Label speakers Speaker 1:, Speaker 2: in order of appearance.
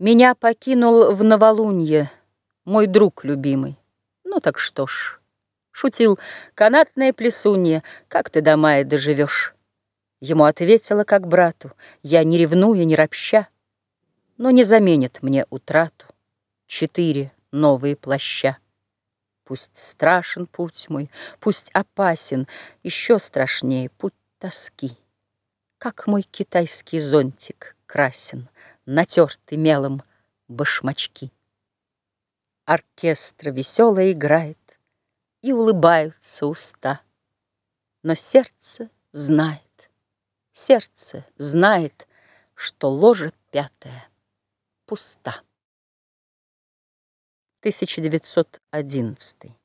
Speaker 1: Меня покинул в новолунье Мой друг любимый. Ну так что ж, Шутил, канатная плесунья, Как ты до мая доживешь? Ему ответила, как брату, Я не ревнуя, не ропща, Но не заменит мне утрату Четыре новые плаща. Пусть страшен путь мой, пусть опасен, Еще страшнее путь тоски. Как мой китайский зонтик красен, Натерты мелом башмачки. Оркестр весело играет, И улыбаются уста. Но сердце знает, сердце знает, Что ложа пятая пуста. 1911